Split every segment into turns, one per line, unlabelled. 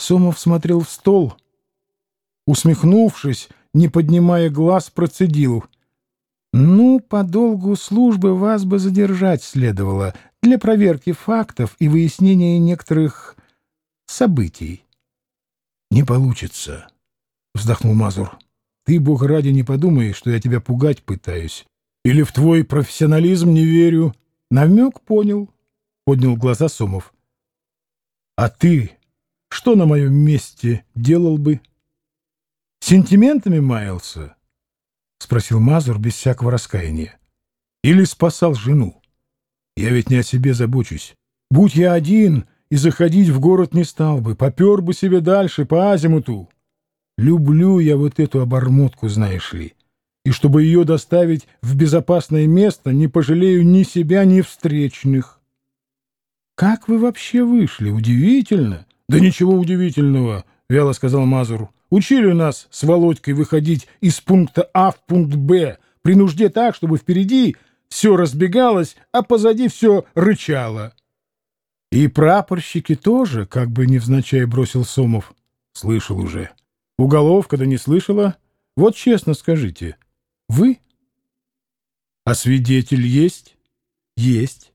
Сомов смотрел в стол. Усмехнувшись, не поднимая глаз, процедил. «Ну, по долгу службы вас бы задержать следовало для проверки фактов и выяснения некоторых событий». «Не получится», — вздохнул Мазур. «Ты, бог ради, не подумай, что я тебя пугать пытаюсь. Или в твой профессионализм не верю». «Намек понял», — поднял глаза Сомов. «А ты что на моем месте делал бы? Сентиментами маялся? — спросил Мазур без всякого раскаяния. — Или спасал жену? Я ведь не о себе забочусь. Будь я один, и заходить в город не стал бы, попер бы себе дальше, по азимуту. Люблю я вот эту обормотку, знаешь ли, и чтобы ее доставить в безопасное место, не пожалею ни себя, ни встречных. Как вы вообще вышли? Удивительно! «Да ничего удивительного», — вяло сказал Мазур. «Учили нас с Володькой выходить из пункта А в пункт Б при нужде так, чтобы впереди все разбегалось, а позади все рычало». «И прапорщики тоже, как бы невзначай бросил Сомов. Слышал уже. Уголовка да не слышала. Вот честно скажите, вы?» «А свидетель есть?» «Есть.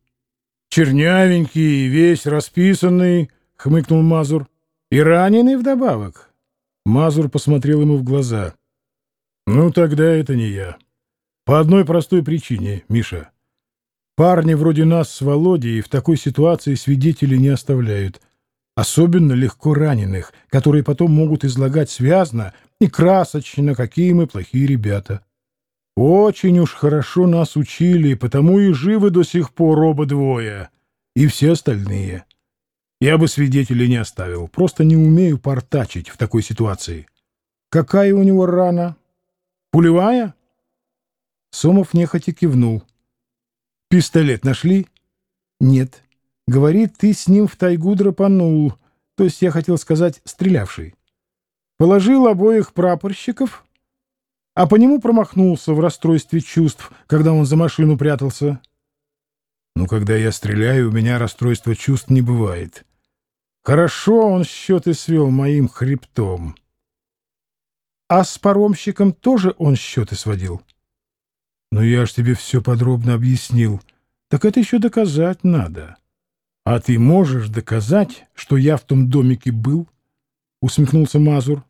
Чернявенький, весь расписанный, — хмыкнул Мазур. «И раненый вдобавок». Мазур посмотрел ему в глаза. «Ну, тогда это не я. По одной простой причине, Миша. Парни вроде нас с Володей в такой ситуации свидетелей не оставляют. Особенно легко раненых, которые потом могут излагать связно и красочно, какие мы плохие ребята. Очень уж хорошо нас учили, потому и живы до сих пор оба двое. И все остальные». Я бы свидетелей не оставил. Просто не умею портачить в такой ситуации. Какая у него рана? Пулевая? Сомов нехотя кивнул. Пистолет нашли? Нет. Говорит, ты с ним в тайгу драпанул. То есть я хотел сказать, стрелявший. Положил обоих прапорщиков, а по нему промахнулся в расстройстве чувств, когда он за машину прятался. Ну, когда я стреляю, у меня расстройства чувств не бывает. Хорошо он счеты свел моим хребтом. А с паромщиком тоже он счеты сводил? Ну, я ж тебе все подробно объяснил. Так это еще доказать надо. А ты можешь доказать, что я в том домике был? Усмехнулся Мазур.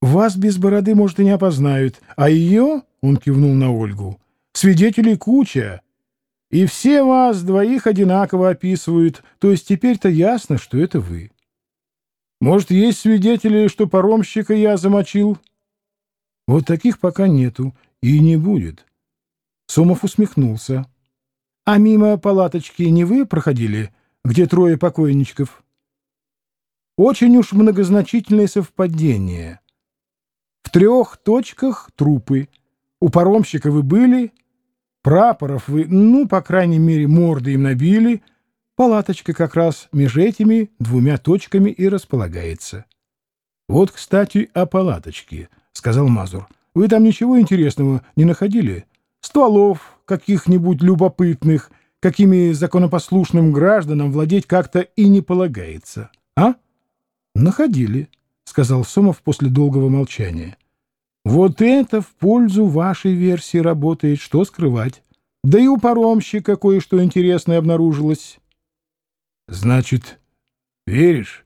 Вас без бороды, может, и не опознают, а ее, — он кивнул на Ольгу, — свидетелей куча, и все вас двоих одинаково описывают, то есть теперь-то ясно, что это вы. Может, есть свидетели, что паромщика я замочил? Вот таких пока нету и не будет. Сомов усмехнулся. А мимо палаточки не вы проходили, где трое покойничков? Очень уж многозначительное совпадение. В трех точках трупы. У паромщика вы были, Прапоров вы, ну, по крайней мере, морды им набили. Палаточка как раз между этими двумя точками и располагается. — Вот, кстати, о палаточке, — сказал Мазур. — Вы там ничего интересного не находили? Стволов каких-нибудь любопытных, какими законопослушным гражданам владеть как-то и не полагается. А? — Находили, — сказал Сомов после долгого молчания. — вот это в пользу вашей версии работает, что скрывать. Да и у паромщика кое-что интересное обнаружилось. Значит, веришь?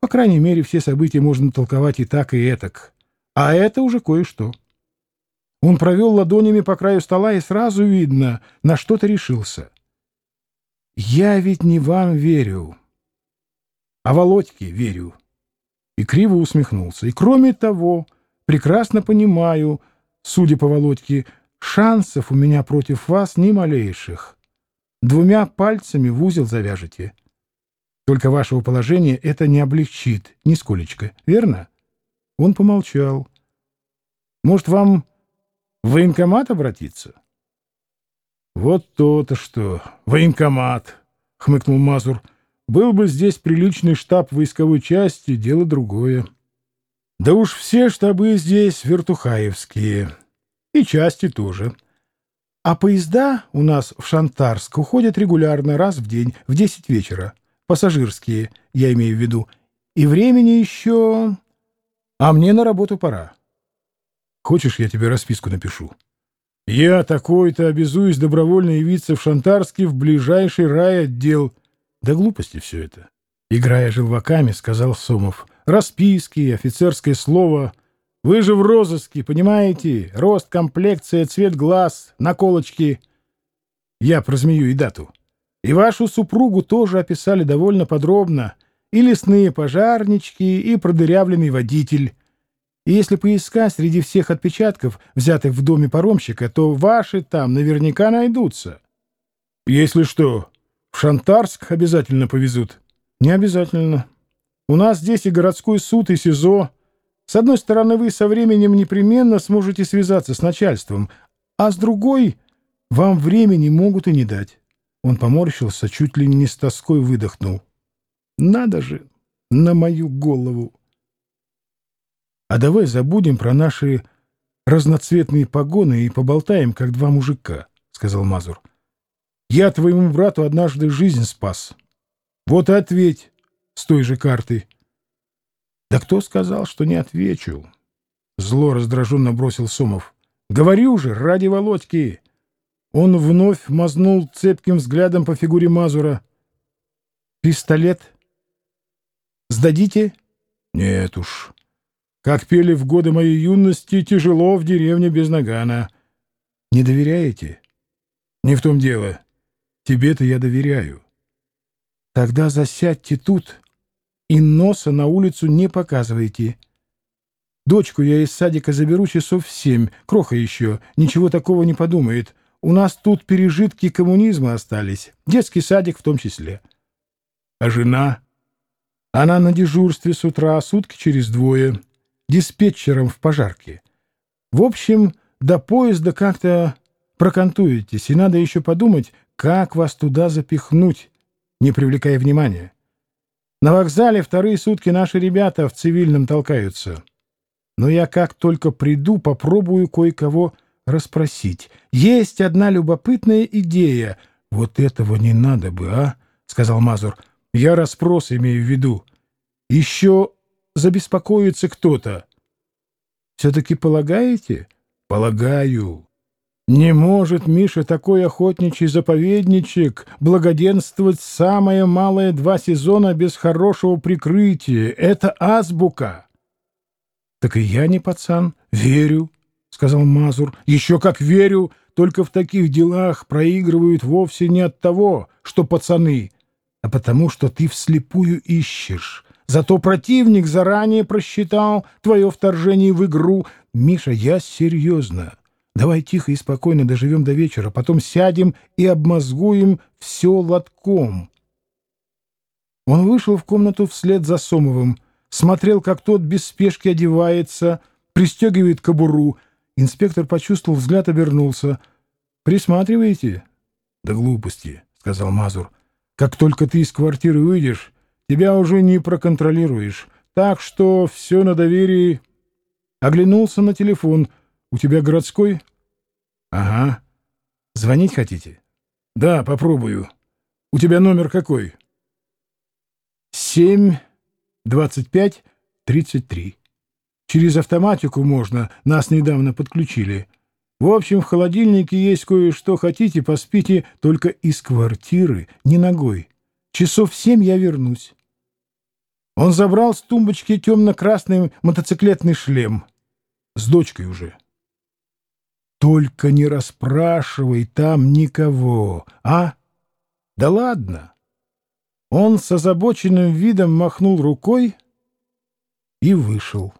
По крайней мере, все события можно толковать и так, и этак. А это уже кое-что. Он провел ладонями по краю стола, и сразу видно, на что-то решился. «Я ведь не вам верю, а Володьке верю». И криво усмехнулся. «И кроме того, прекрасно понимаю, судя по Володьке, шансов у меня против вас ни малейших. Двумя пальцами в узел завяжете. Только вашего положения это не облегчит нисколечко, верно? Он помолчал. Может, вам в военкомат обратиться? Вот то-то что, военкомат, хмыкнул Мазур. Был бы здесь приличный штаб войсковой части, дело другое. Да уж все штабы здесь вертухаевские. И части тоже. А поезда у нас в Шантарск уходят регулярно раз в день в десять вечера. пассажирские, я имею в виду, и времени еще... А мне на работу пора. Хочешь, я тебе расписку напишу? Я такой-то обязуюсь добровольно явиться в Шантарске в ближайший райотдел. Да глупости все это. Играя желваками, сказал Сомов. Расписки, офицерское слово. Вы же в розыске, понимаете? Рост, комплекция, цвет глаз, наколочки. Я про змею и дату. И вашу супругу тоже описали довольно подробно. И лесные пожарнички, и продырявленный водитель. И если поискать среди всех отпечатков, взятых в доме паромщика, то ваши там наверняка найдутся. Если что, в Шантарск обязательно повезут. Не обязательно. У нас здесь и городской суд, и СИЗО. С одной стороны, вы со временем непременно сможете связаться с начальством, а с другой вам времени могут и не дать. Он поморщился, чуть ли не с тоской выдохнул. Надо же, на мою голову. А давай забудем про наши разноцветные погоны и поболтаем, как два мужика, — сказал Мазур. Я твоему брату однажды жизнь спас. Вот и ответь с той же карты. Да кто сказал, что не отвечу? Зло раздраженно бросил Сомов. Говорю же, ради Володьки. Он вновь мазнул цепким взглядом по фигуре Мазура. «Пистолет? Сдадите?» «Нет уж. Как пели в годы моей юности, тяжело в деревне без нагана. Не доверяете?» «Не в том дело. Тебе-то я доверяю». «Тогда засядьте тут и носа на улицу не показывайте. Дочку я из садика заберу часов в семь, кроха еще, ничего такого не подумает». У нас тут пережитки коммунизма остались, детский садик в том числе. А жена? Она на дежурстве с утра, сутки через двое, диспетчером в пожарке. В общем, до поезда как-то прокантуетесь, и надо еще подумать, как вас туда запихнуть, не привлекая внимания. На вокзале вторые сутки наши ребята в цивильном толкаются. Но я как только приду, попробую кое-кого расспросить. Есть одна любопытная идея. Вот этого не надо бы, а? — сказал Мазур. Я расспрос имею в виду. Еще забеспокоится кто-то. Все-таки полагаете? Полагаю. Не может Миша такой охотничий заповедничек благоденствовать самое малое два сезона без хорошего прикрытия. Это азбука. Так и я не пацан, верю, — сказал Мазур. — Еще как верю, только в таких делах проигрывают вовсе не от того, что пацаны, а потому что ты вслепую ищешь. Зато противник заранее просчитал твое вторжение в игру. Миша, я серьезно. Давай тихо и спокойно доживем до вечера, потом сядем и обмозгуем все лотком. Он вышел в комнату вслед за Сомовым, смотрел, как тот без спешки одевается, пристегивает кобуру — Инспектор почувствовал взгляд, обернулся. «Присматриваете?» «Да глупости», — сказал Мазур. «Как только ты из квартиры выйдешь, тебя уже не проконтролируешь. Так что все на доверии...» Оглянулся на телефон. «У тебя городской?» «Ага. Звонить хотите?» «Да, попробую. У тебя номер какой?» «Семь, двадцать пять, тридцать три». Через автоматику можно, нас недавно подключили. В общем, в холодильнике есть кое-что, хотите, поспите только из квартиры, не ногой. Часов семь я вернусь. Он забрал с тумбочки темно-красный мотоциклетный шлем. С дочкой уже. Только не расспрашивай там никого, а? Да ладно. Он с озабоченным видом махнул рукой и вышел.